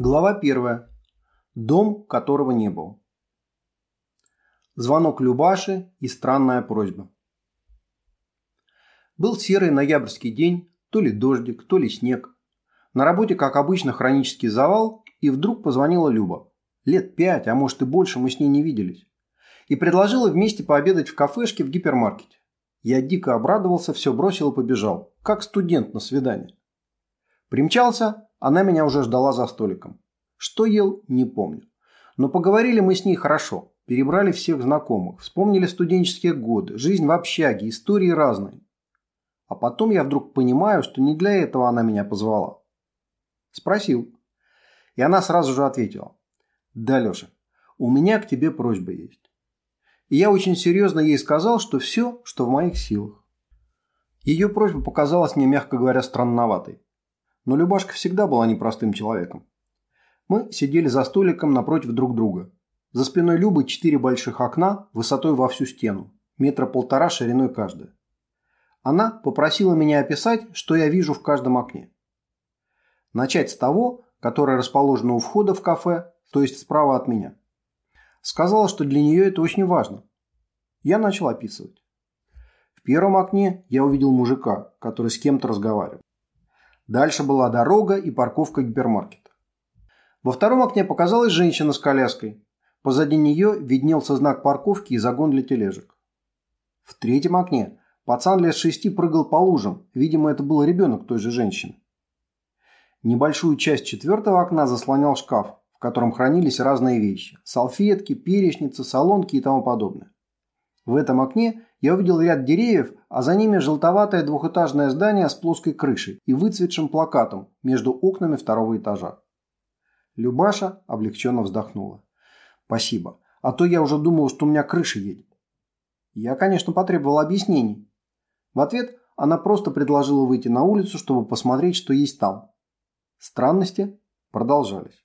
Глава первая. Дом, которого не было. Звонок Любаши и странная просьба. Был серый ноябрьский день, то ли дождик, то ли снег. На работе, как обычно, хронический завал, и вдруг позвонила Люба. Лет пять, а может и больше мы с ней не виделись. И предложила вместе пообедать в кафешке в гипермаркете. Я дико обрадовался, все бросил и побежал, как студент на свидание. Примчался, она меня уже ждала за столиком. Что ел, не помню. Но поговорили мы с ней хорошо. Перебрали всех знакомых. Вспомнили студенческие годы, жизнь в общаге, истории разные. А потом я вдруг понимаю, что не для этого она меня позвала. Спросил. И она сразу же ответила. Да, Леша, у меня к тебе просьба есть. И я очень серьезно ей сказал, что все, что в моих силах. Ее просьба показалась мне, мягко говоря, странноватой. Но Любашка всегда была непростым человеком. Мы сидели за столиком напротив друг друга. За спиной Любы четыре больших окна высотой во всю стену, метра полтора шириной каждое. Она попросила меня описать, что я вижу в каждом окне. Начать с того, которое расположено у входа в кафе, то есть справа от меня. Сказала, что для нее это очень важно. Я начал описывать. В первом окне я увидел мужика, который с кем-то разговаривал. Дальше была дорога и парковка гипермаркета. Во втором окне показалась женщина с коляской. Позади нее виднелся знак парковки и загон для тележек. В третьем окне пацан лет шести прыгал по лужам. Видимо, это был ребенок той же женщины. Небольшую часть четвертого окна заслонял шкаф, в котором хранились разные вещи. Салфетки, перечницы, солонки и тому подобное. В этом окне я увидел ряд деревьев, а за ними желтоватое двухэтажное здание с плоской крышей и выцветшим плакатом между окнами второго этажа. Любаша облегченно вздохнула. «Спасибо. А то я уже думал, что у меня крыша едет». Я, конечно, потребовал объяснений. В ответ она просто предложила выйти на улицу, чтобы посмотреть, что есть там. Странности продолжались.